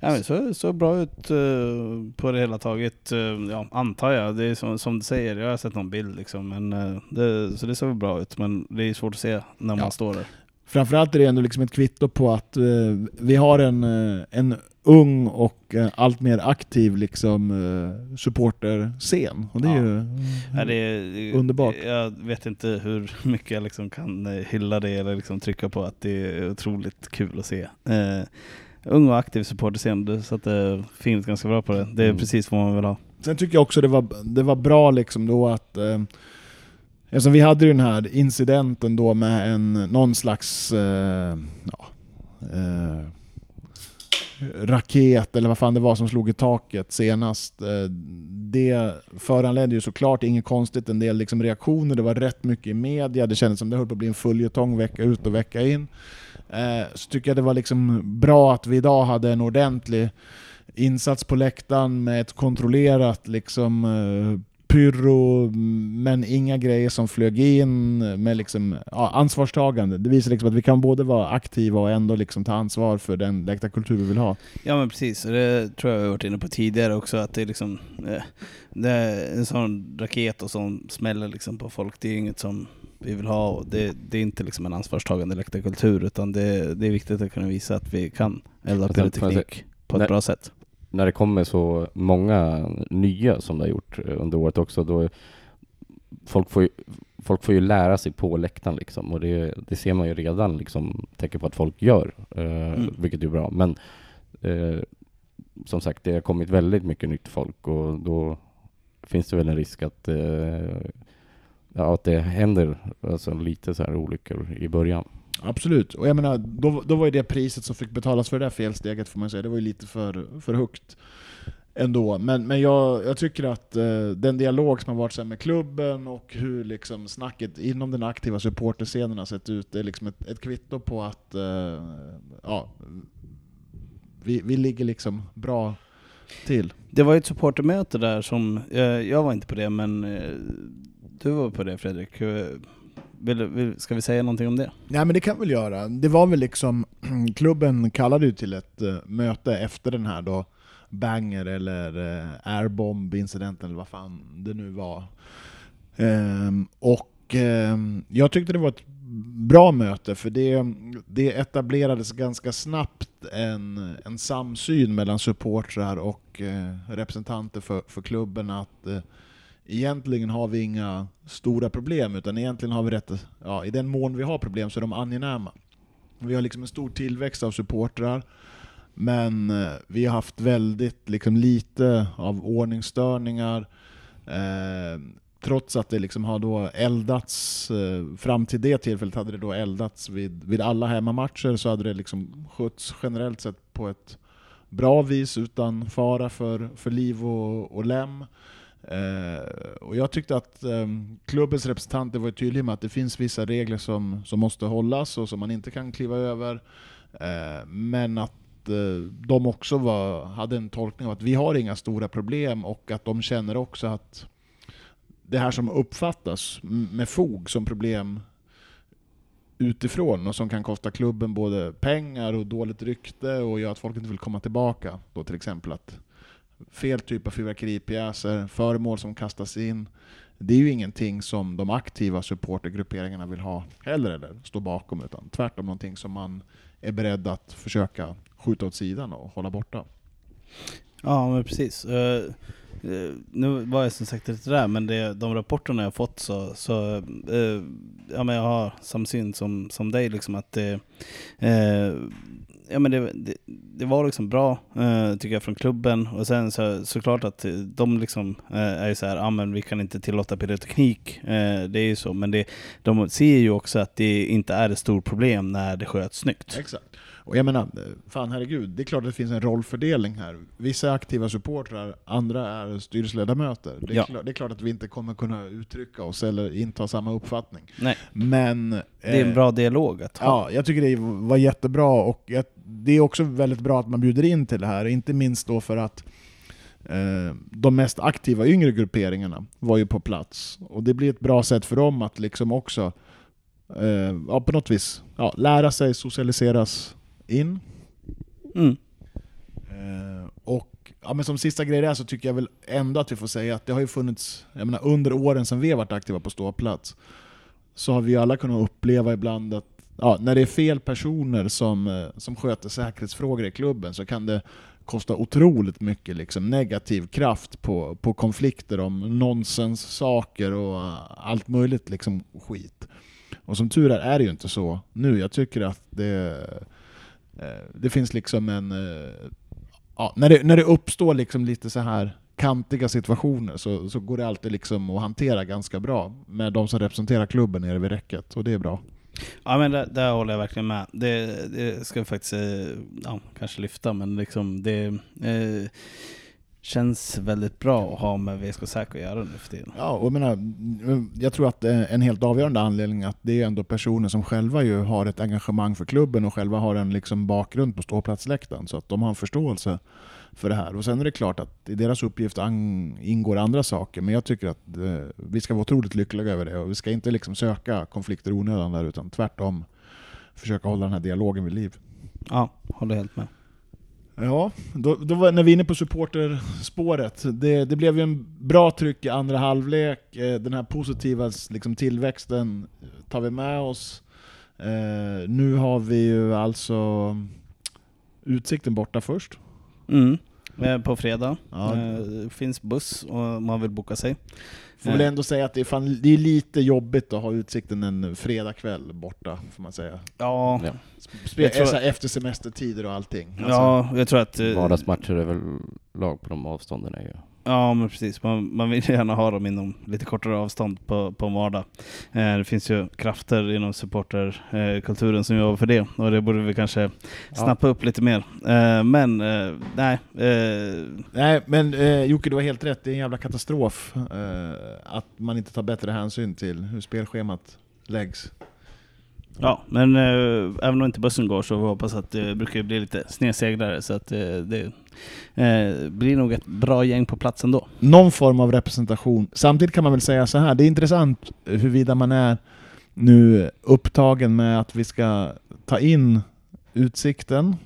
ja, men så, så bra ut på det hela taget, ja, antar jag. Det är som, som du säger, jag har sett någon bild liksom. Men, det, så det ser väl bra ut, men det är svårt att se när man Ja. står där. Framförallt är det ändå liksom ett kvitto på att eh, vi har en, eh, en ung och eh, allt mer aktiv liksom, eh, supporterscen. Och det är Ja. ju Ja, det är, Underbart. Jag vet inte hur mycket jag liksom kan eh, hylla det eller liksom trycka på att det är otroligt kul att se. Eh, ung och aktiv supporterscen, det satte fint ganska bra på det. Det är Mm. precis vad man vill ha. Sen tycker jag också det var, det var bra liksom då att Eftersom vi hade ju den här incidenten då med en, någon slags eh, ja, eh, raket eller vad fan det var som slog i taket senast. Eh, det föranledde ju såklart inget konstigt, en del liksom reaktioner, det var rätt mycket i media, det kändes som det höll på att bli en följetong vecka ut och vecka in. Eh, så tycker jag det var liksom bra att vi idag hade en ordentlig insats på läktaren med ett kontrollerat liksom eh, pyro, men inga grejer som flög in med liksom, ja, ansvarstagande. Det visar liksom att vi kan både vara aktiva och ändå liksom ta ansvar för den läktarkultur vi vill ha. Ja men precis, och det tror jag vi har varit inne på tidigare också, att det är liksom eh, det är en sån raket och som smäller liksom på folk, det är inget som vi vill ha. Och det, det är inte liksom en ansvarstagande läktarkultur, utan det, det är viktigt att kunna visa att vi kan elda pyroteknik på ett när- bra sätt. När det kommer så många nya som det har gjort eh, under året också, då folk får ju, folk får ju lära sig på läktaren liksom och det, det ser man ju redan liksom tecken på att folk gör, eh, Mm. vilket är bra. Men eh, som sagt, det har kommit väldigt mycket nytt folk och då finns det väl en risk att, eh, ja, att det händer alltså, lite så här olyckor i början. Absolut, och jag menar, då, då var ju det priset som fick betalas för det där felsteget får man säga, det var ju lite för, för högt ändå. Men, men jag, jag tycker att eh, den dialog som har varit sen med klubben och hur liksom snacket inom den aktiva supporterscenen har sett ut, det är liksom ett, ett kvitto på att eh, ja, vi, vi ligger liksom bra till. Det var ju ett supportermöte där som, eh, jag var inte på det men eh, du var på det Fredrik. Eh, vill, vill, ska vi säga någonting om det? Nej men det kan vi väl göra. Det var väl liksom, klubben kallade ju till ett eh, möte efter den här då banger eller eh, airbomb-incidenten eller vad fan det nu var. Ehm, och ehm, jag tyckte det var ett bra möte för det, det etablerades ganska snabbt en, en samsyn mellan supportrar och eh, representanter för, för klubben att eh, egentligen har vi inga stora problem, utan egentligen har vi rätt, ja, i den mån vi har problem så är de angenäma. Vi har liksom en stor tillväxt av supportrar. Men eh, vi har haft väldigt liksom, lite av ordningsstörningar. Eh, trots att det liksom har då eldats, eh, fram till det tillfället hade det då eldats vid, vid alla hemmamatcher, så hade det liksom skötts generellt sett på ett bra vis utan fara för, för liv och, och lem. Eh, och jag tyckte att eh, klubbens representanter var tydliga med att det finns vissa regler som, som måste hållas och som man inte kan kliva över. Eh, men att eh, de också var, hade en tolkning av att vi har inga stora problem och att de känner också att det här som uppfattas med fog som problem utifrån och som kan kosta klubben både pengar och dåligt rykte och göra att folk inte vill komma tillbaka. Då till exempel att fel typ av fyrverkeripjäser, föremål som kastas in. Det är ju ingenting som de aktiva supportergrupperingarna vill ha heller eller stå bakom, utan tvärtom någonting som man är beredd att försöka skjuta åt sidan och hålla borta. Ja, men precis. Uh, uh, nu var jag som sagt inte där, men det, de rapporterna jag fått så, så uh, ja, men jag har samsyn som, som dig, liksom att det, ja, men det, det, det, var liksom bra, eh, tycker jag, från klubben. Och sen så, såklart att de liksom eh, är ju så här, ah, men vi kan inte tillåta pyroteknik, eh, det är ju så. Men det, de ser ju också att det inte är ett stort problem när det sköts snyggt. Exakt. Och jag menar, fan herregud, det är klart att det finns en rollfördelning här. Vissa är aktiva supportrar, andra är styrelseledamöter. Det är, Ja. klart, det är klart att vi inte kommer kunna uttrycka oss eller inta samma uppfattning. Nej, Men... det är en eh, bra dialog att ha. Ja, jag tycker det var jättebra och jag, det är också väldigt bra att man bjuder in till det här, inte minst då för att eh, de mest aktiva yngre grupperingarna var ju på plats. Och det blir ett bra sätt för dem att liksom också eh, ja, på något vis ja, lära sig socialiseras in. Mm. Eh, och ja, men som sista grej där så tycker jag väl ändå att vi får säga att det har ju funnits, jag menar under åren som vi har varit aktiva på ståplats, så har vi alla kunnat uppleva ibland att ja, när det är fel personer som, eh, som sköter säkerhetsfrågor i klubben så kan det kosta otroligt mycket liksom, negativ kraft på, på konflikter om nonsenssaker och eh, allt möjligt liksom, skit. Och som tur är är det ju inte så nu. Jag tycker att det, Eh, det finns liksom en... eh, Ja, när, det, när det uppstår liksom lite så här kantiga situationer så, så går det alltid liksom att hantera ganska bra med de som representerar klubben nere vid räcket, och det är bra. Ja men där, där håller jag verkligen med. Det, det ska vi faktiskt eh, ja, kanske lyfta, men liksom det eh, känns väldigt bra att ha med VSK Säk att göra nu för tiden. Ja, och jag, menar, jag tror att är en helt avgörande anledning att det är ändå personer som själva ju har ett engagemang för klubben och själva har en liksom bakgrund på ståplatsläktaren, så att de har en förståelse för det här. Och sen är det klart att i deras uppgift ingår andra saker, men jag tycker att eh, vi ska vara otroligt lyckliga över det och vi ska inte liksom söka konflikter onödan där, utan tvärtom försöka hålla den här dialogen vid liv. Ja, håller helt med. Ja, då, då var, när vi är inne på supporterspåret, det, det blev ju en bra tryck i andra halvlek, eh, den här positiva liksom, tillväxten eh, tar vi med oss. Eh, nu har vi ju alltså Utsikten borta först. Mm. Eh, På fredag. Ja. Eh, finns buss om man vill boka sig. Får väl ändå säga att det är, fan, det är lite jobbigt att ha Utsikten en fredagkväll borta, får man säga. Ja, Ja. Jag tror- efter semestertider och allting. Alltså, ja jag tror att... eh, Vardagsmatcher är väl lag på de avstånden är ju. Ja men precis, man, man vill gärna ha dem inom lite kortare avstånd på, på en vardag. Eh, det finns ju krafter inom supporterkulturen eh, som jobbar för det och det borde vi kanske snappa upp lite mer. Eh, men eh, nej, eh, Nej, men eh, Jocke, du har helt rätt. Det är en jävla katastrof eh, att man inte tar bättre hänsyn till hur spelschemat läggs ja men eh, även om inte bussen går så vi hoppas att det brukar bli lite snedseglare så att eh, det eh, blir nog ett bra gäng på plats ändå. Någon form av representation. Samtidigt kan man väl säga så här, det är intressant huruvida man är nu upptagen med att vi ska ta in Utsikten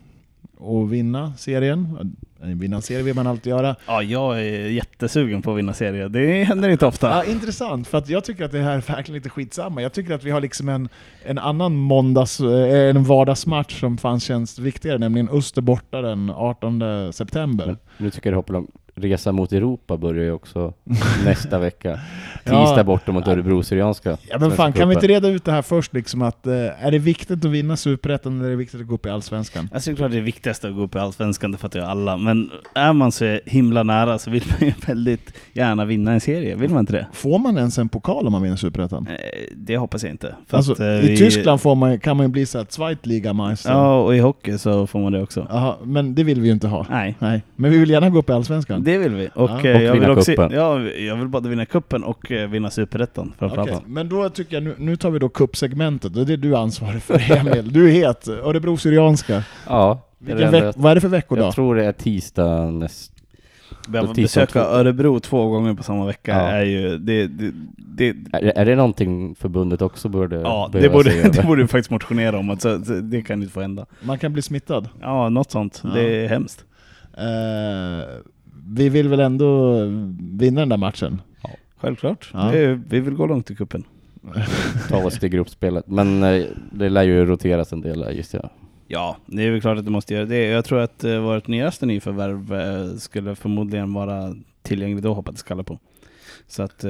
och vinna serien. Vinna en serie vill man alltid göra. Ja, jag är jättesugen på att vinna serie. Det händer inte ofta. Ja, intressant, för att jag tycker att det här är verkligen lite skitsamma. Jag tycker att vi har liksom en, en annan måndags, eh, en vardagsmatch som fan känns viktigare, nämligen Öster borta den 18 september. Men nu tycker jag det hoppar långt. Resa mot Europa börjar ju också nästa vecka. Ja. Tisdag borta mot Örebro Syrianska. Ja men fan, kan vi inte reda ut det här först liksom att, eh, är det viktigt att vinna Superettan eller är det viktigt att gå upp i Allsvenskan? Det är klart det är viktigast att gå upp i Allsvenskan, det fattar ju alla. Men är man så himla nära så vill man ju väldigt gärna vinna en serie, vill man inte det? Får man ens en pokal om man vinner Superettan? Eh, Det hoppas jag inte. För Alltså, att, eh, I vi- Tyskland får man, kan man ju bli såhär Zweitligameister. Ja, och i hockey så får man det också. Jaha, men det vill vi ju inte ha. Nej. Nej. Men vi vill gärna gå upp i Allsvenskan. Det vill vi. Och, Ja. eh, Och jag vill vinna också, kuppen. Ja, jag vill både vinna kuppen och eh, vinna superettan framförallt. Okej, Men då tycker jag, nu, nu tar vi då kuppsegmentet, och det är du ansvarig för Emil. Du är het, Örebro Syrianska. Ja, det är Vilken det veck, vad är det för veckodag? jag tror det är tisdag näst... Behöva tisdag besöka två. Örebro två gånger på samma vecka Ja. är ju... Det, det, det, Är, är det någonting förbundet också borde ja, det borde, det borde du faktiskt motionera om. Att så, det kan inte få hända. Man kan bli smittad. Ja, något sånt. Ja. Det är hemskt. Eh, vi vill väl ändå vinna den där matchen? Självklart. Ja. Vi, vi vill gå långt i kuppen. ta oss till gruppspelet. Men eh, det lär ju roteras en del där, gissar jag. Ja, det är väl klart att det måste göra det. Jag tror att eh, vårt nyaste nyförvärv eh, skulle förmodligen vara tillgänglig då, hoppas skalla på. Så att...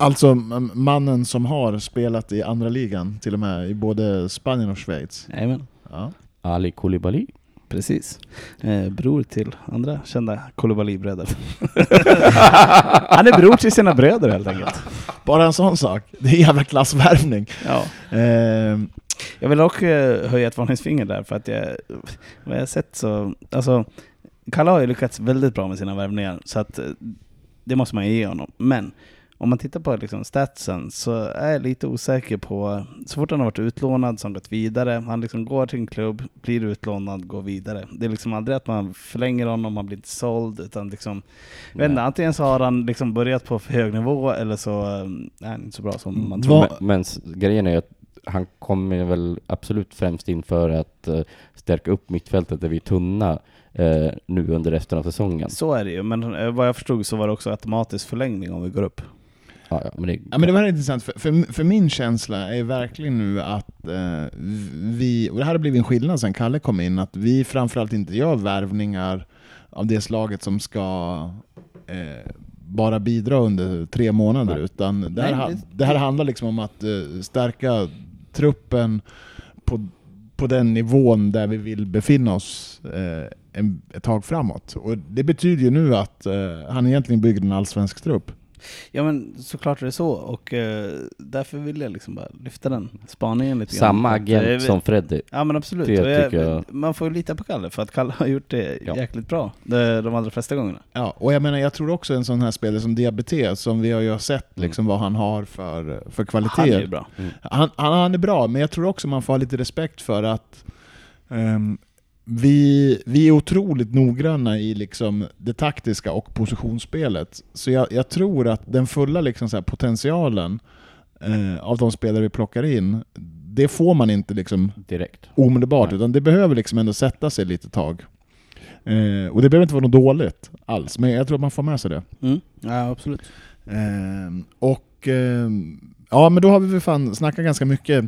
Alltså mannen som har spelat i andra ligan, till och med i både Spanien och Schweiz. jajamän. Ja. Ali Koulibaly. Precis. Eh, bror till andra kända Koulibaly-bröder. Han är bror till sina bröder helt enkelt. Bara en sån sak. Det är jävla klassvärvning. Ja. Eh, Jag vill också eh, höja ett varningsfinger där, för att jag, vad jag har sett så... Alltså, Kalle har ju lyckats väldigt bra med sina värvningar, så att eh, det måste man ju ge honom. Men om man tittar på liksom statsen så är jag lite osäker på, så fort han har varit utlånad så har han gått vidare, han liksom går till en klubb, blir utlånad, går vidare. Det är liksom aldrig att man förlänger honom, han blir inte såld, utan liksom, jag vet inte, antingen så har han liksom börjat på för hög nivå eller så eh, är han inte så bra som man tror. Men, men grejen är ju att han kommer väl absolut främst in för att eh, stärka upp mittfältet där vi är tunna eh, nu under resten av säsongen. Så är det ju, men eh, vad jag förstod så var det också automatisk förlängning om vi går upp. Ja, ja, men det, Ja men det var intressant, för, för, för min känsla är verkligen nu att eh, vi, och det här har blivit en skillnad sen Kalle kom in, att vi framförallt inte gör värvningar av det slaget som ska eh, bara bidra under tre månader, Nej. utan det här, det här handlar liksom om att eh, stärka truppen på, på den nivån där vi vill befinna oss eh, en, ett tag framåt. Och det betyder ju nu att eh, han egentligen bygger en allsvensk trupp. Ja men såklart är det så, och eh, därför vill jag liksom bara lyfta den spaningen lite grann. samma att, agent eh, som Freddy. Ja men absolut, det tycker jag- man får ju lita på Kalle, för att Kalle har gjort det Ja. jäkligt bra de, de allra flesta gångerna. Ja, och jag menar, jag tror också en sån här spelare som Diabetes, som vi har ju sett Mm. liksom vad han har för, för Han är ju kvaliteter. bra. Han, han, han är bra, men jag tror också man får ha lite respekt för att ehm, vi, vi är otroligt noggranna i liksom det taktiska och positionsspelet. Så jag, jag tror att den fulla liksom så potentialen eh, av de spelare vi plockar in, det får man inte liksom Direkt. omedelbart, Nej. utan det behöver liksom ändå sätta sig lite tag. Eh, och det behöver inte vara något dåligt alls, men jag tror att man får med sig det. Mm. Ja absolut. Ehm, och ehm, ja, men då har vi väl fan snackat ganska mycket.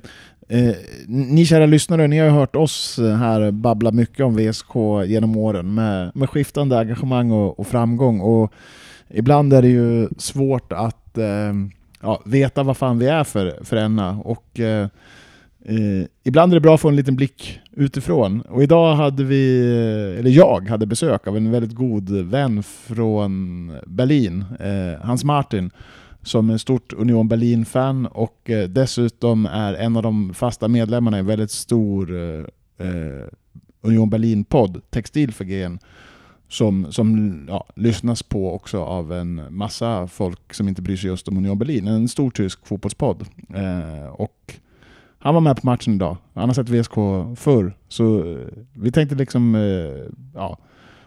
Eh, ni kära lyssnare, ni har ju hört oss eh, här babbla mycket om VSK genom åren med, med skiftande engagemang och, och framgång. Och ibland är det ju svårt att eh, ja, veta vad fan vi är för, för ena. Och eh, Eh, ibland är det bra att få en liten blick utifrån. Och idag hade vi, eh, eller jag hade besök av en väldigt god vän från Berlin, eh, Hans Martin, som är stort Union Berlin-fan och eh, dessutom är en av de fasta medlemmarna i en väldigt stor eh, eh Union Berlin-podd, Textil för GN, som, som ja, lyssnas på också av en massa folk som inte bryr sig just om Union Berlin. En stor tysk fotbollspodd. Eh, och han var med på matchen idag. Han har sett VSK förr. Så eh, vi tänkte liksom eh, ja,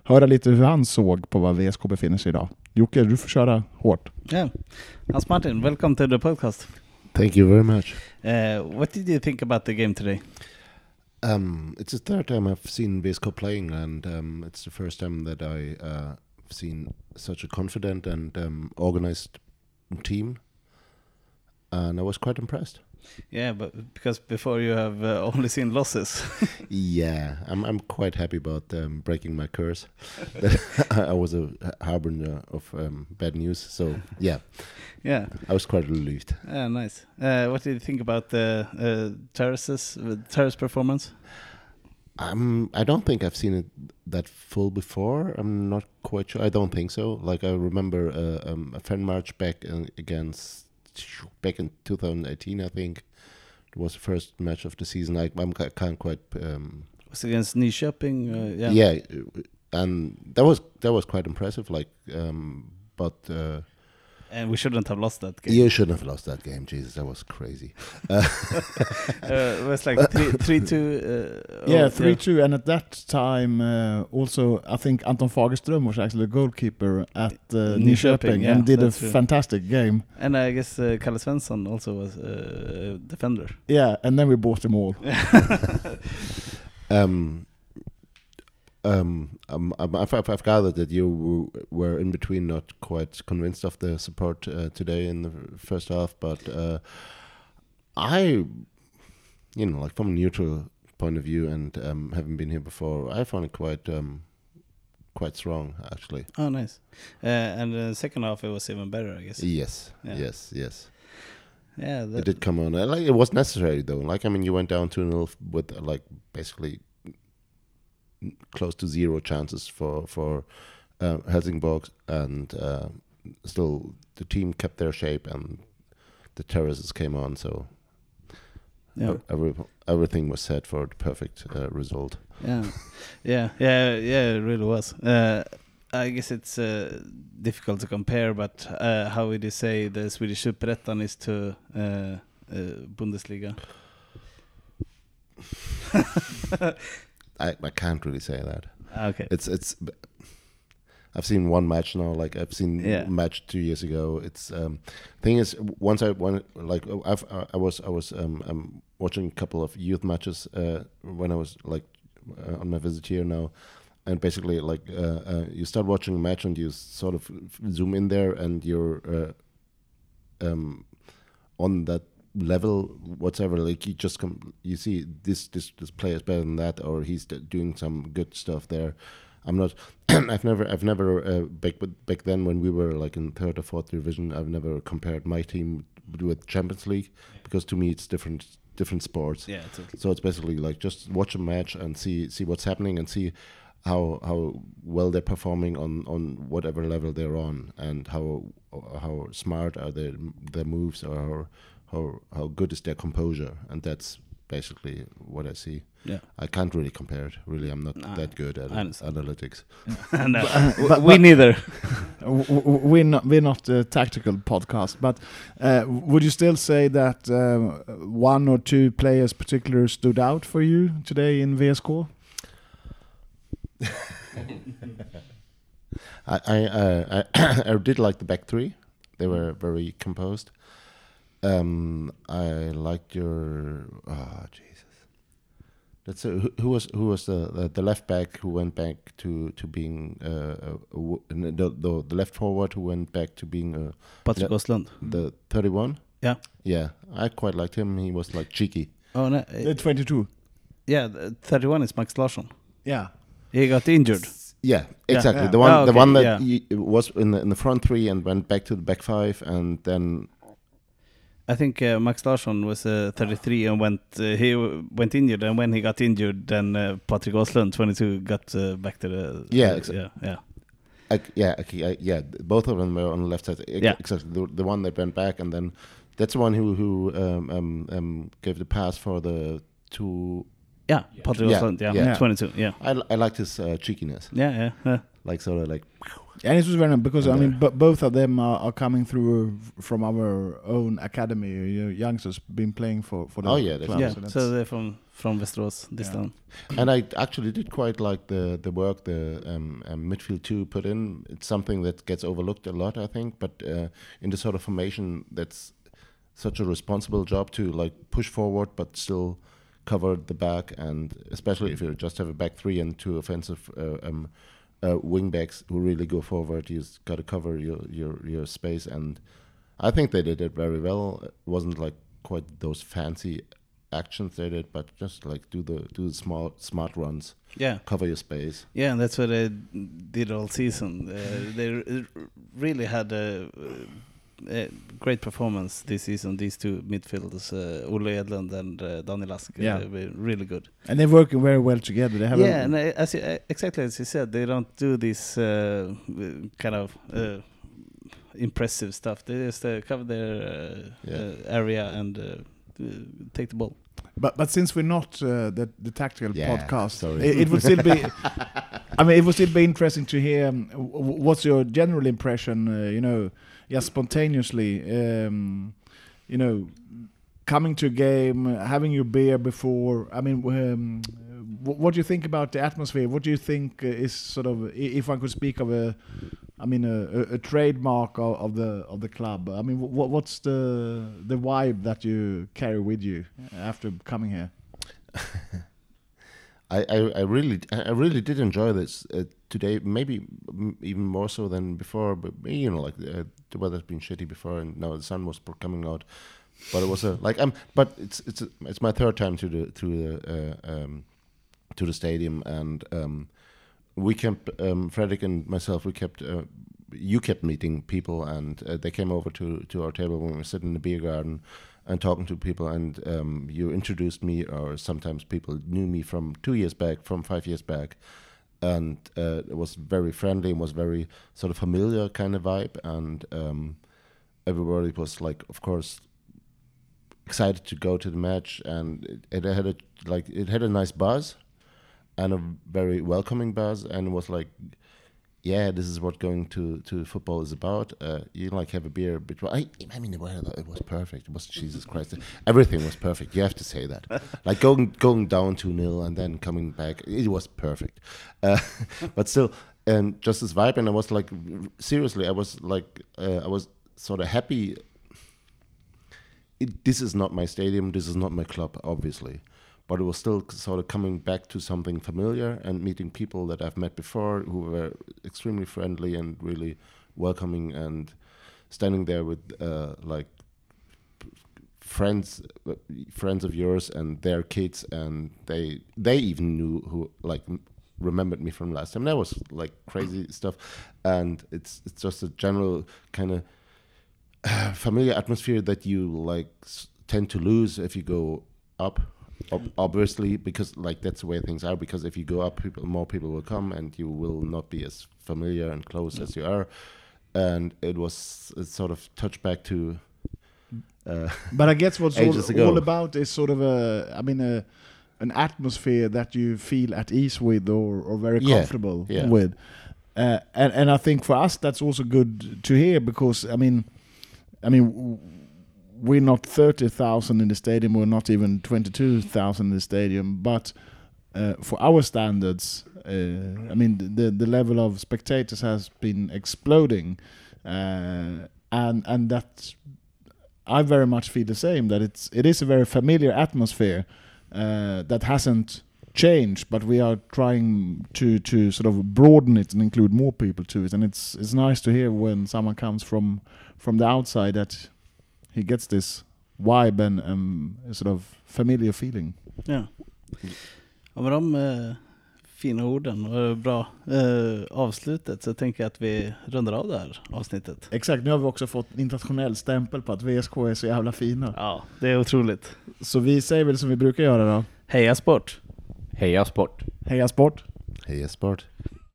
höra lite hur han såg på var VSK befinner sig idag. Jocke, du får köra hårt. Yeah. Hans Martin, welcome to the podcast. Thank you very much. Uh, what did you think about the game today? Um, it's the third time I've seen Visco playing, and um, it's the first time that I uh, seen such a confident and um, organized team, and I was quite impressed. Yeah, but because before you have uh, only seen losses. Yeah, I'm I'm quite happy about um, breaking my curse. I was a harbinger of um, bad news. So yeah, yeah, I was quite relieved. yeah, nice. Uh, what did you think about the uh, terraces, uh, terrace performance? Um, I don't think I've seen it that full before. I'm not quite sure. I don't think so. Like I remember uh, um, a fan march back in, against back in 2018. I think it was the first match of the season. I, I'm, I can't quite. Um, Was it against Nyköping? Uh, yeah. yeah. and that was that was quite impressive. Like, um, but uh, And we shouldn't have lost that game. you shouldn't have lost that game. Jesus, that was crazy. uh, it was like three, three two. Uh, Yeah, oh, 3 2. And at that time, uh, also, I think Anton Fagerström was actually the goalkeeper at uh, Nyköping, Nyköping yeah, and did a true. fantastic game. And I guess uh, Kalle Svensson also was uh, a defender. Yeah, and then we bought them all. Um, um, um, um, I've, I've gathered that you w- were in between, not quite convinced of the support uh, today in the first half, but uh, I, you know, like from a neutral point of view, and um, having been here before, I found it quite um, quite strong actually. Oh, nice. Uh, and the second half, it was even better, I guess. Yes, Yeah. yes, yes. Yeah, It did come on. Uh, Like it was necessary though. Like I mean, you went down two 0 with uh, like basically close to zero chances for for uh, Helsingborg, and uh, still the team kept their shape, and the terraces came on. So yeah. every, everything was set for the perfect uh, result. Yeah, yeah, yeah, yeah. It really was. Uh, I guess it's uh, difficult to compare, but uh, how would you say the Swedish Superettan is to uh, uh, Bundesliga? I, I can't really say that. Okay. It's it's. I've seen one match now. Like I've seen Yeah. match two years ago. It's um, thing is once I went like I've I I was I was um, um watching a couple of youth matches uh, when I was like uh, on my visit here now, and basically like uh, uh, you start watching a match and you sort of zoom in there and you're uh, um on that level whatsoever like you just come you see this this this player is better than that or he's doing some good stuff there i'm not i've never i've never uh, back back then when we were like in third or fourth division i've never compared my team with champions league because to me it's different different sports yeah, totally. so it's basically like just watch a match and see see what's happening and see how how well they're performing on on whatever level they're on and how how smart are their their moves or how how, how good is their composure and that's basically what I see. Yeah. I can't really compare it. Really, I'm not Nah, that good at I understand. analytics. no, But- w- we neither. W- w- we're not we're not a tactical podcast, but uh, would you still say that uh, one or two players particular stood out for you today in VSK? I I, uh, I I did like the back three. They were very composed. Um, I liked your oh Jesus. That's a, who, who was who was the, the the left back who went back to to being uh, a, a w- the, the the left forward who went back to being uh, Patrik Yeah. Åslund. the thirty one. Yeah. Yeah, I quite liked him. He was like cheeky. Oh no, The uh, 22. yeah, 31 is Max Larsson. Yeah. He got injured. Yeah, exactly. Yeah. The one, Ah, the one that yeah. he was in the, in the front three and went back to the back five, and then I think uh, Max Larsson was uh, 33 and went uh, he went injured, and when he got injured, then uh, Patrik Åslund, 22, got uh, back to the Yeah, uh, exa- yeah, yeah. I, yeah, okay, I, yeah, both of them were on the left side. Yeah. exactly. The, the one that went back, and then that's the one who who um, um, um, gave the pass for the two. Yeah, Patrik Yeah, Åslund, yeah, yeah. 22, yeah, I, I liked his uh, cheekiness, yeah, yeah. yeah. like sort of like And it was very nice because I mean, uh, b- both of them are, are coming through uh, from our own academy. You know, youngsters been playing for for the Oh, yeah, that's club, yeah. so So, they're from from Västerås this Yeah. time. and I actually did quite like the the work the um, um, midfield two put in. It's something that gets overlooked a lot, I think. But uh, in the sort of formation, that's such a responsible job to like push forward, but still cover the back, and especially if you just have a back three and two offensive uh, um, uh, wing backs who really go forward, you've got to cover your your your space. And I think they did it very well. It wasn't like quite those fancy actions they did, but just like do the do the small smart runs, Yeah. cover your space. Yeah, and that's what they did all season. Uh, they r- really had a, a great performance this season. These two midfielders, uh, Olle Edlund and uh, Daniel Ask, Yeah. uh, were really good. And they're working very well together. They have yeah, and uh, as you, uh, exactly as you said, they don't do this uh, kind of uh, impressive stuff. They just uh, cover their uh, Yeah. uh, area and uh, uh, take the ball. But but since we're not uh, the the tactical Yeah, podcast, sorry. It, it would still be. I mean, it would still be interesting to hear um, w- w- what's your general impression. Uh, you know, just spontaneously. Um, you know, coming to a game, having your beer before. I mean, um, what do you think about the atmosphere? What do you think uh, is sort of, if I could speak of a, I mean, a, a trademark of, of the of the club? I mean, what what's the the vibe that you carry with you after coming here? I, I, I really I really did enjoy this uh, today. Maybe even more so than before. But you know, like uh, the weather's been shitty before, and now the sun was coming out. But it was a like um. But it's it's a, it's my third time to the to the uh, um to the stadium, and um we kept um Fredrik and myself. We kept uh, you kept meeting people, and uh, they came over to to our table when we were sitting in the beer garden and talking to people and um, you introduced me or sometimes people knew me from two years back from five years back and uh, it was very friendly and was very sort of familiar kind of vibe and um, everybody was like of course excited to go to the match and it, it had a like it had a nice buzz and a very welcoming buzz and it was like yeah, this is what going to, to football is about. Uh, you like have a beer, but I, I mean, it was perfect. It was Jesus Christ, everything was perfect. You have to say that. like going going down two 0 and then coming back, it was perfect. Uh, but still, and just this vibe, and I was like, seriously, I was like, uh, I was sort of happy. It, this is not my stadium. This is not my club, obviously but it was still sort of coming back to something familiar and meeting people that I've met before who were extremely friendly and really welcoming and standing there with uh, like friends friends of yours and their kids and they they even knew who like remembered me from last time. That was like crazy stuff. And it's it's just a general kind of familiar atmosphere that you like tend to lose if you go up obviously because like that's the way things are because if you go up people more people will come and you will not be as familiar and close as you are and it was a sort of touch back to uh, But I guess what's all, all about is sort of a, I mean, a, an atmosphere that you feel at ease with or, or very Yeah, comfortable yeah. with. Uh, and and I think for us that's also good to hear because I mean, I mean, w- we're not thirty thousand in the stadium, we're not even twenty two thousand in the stadium, but uh, for our standards, uh, I mean, the the level of spectators has been exploding, uh, and and that I very much feel the same. That it's it is a very familiar atmosphere uh, that hasn't changed, but we are trying to to sort of broaden it and include more people to it. And it's it's nice to hear when someone comes from from the outside that he gets this vibe and um, sort of familiar feeling. Ja. Och med de eh, fina orden och det bra eh, avslutet så tänker jag att vi rundar av det här avsnittet. Exakt, nu har vi också fått en internationell stämpel på att VSK är så jävla fina. Ja, det är otroligt. Så vi säger väl som vi brukar göra då. Heja sport! Heja sport! Heja sport! Hey Sport.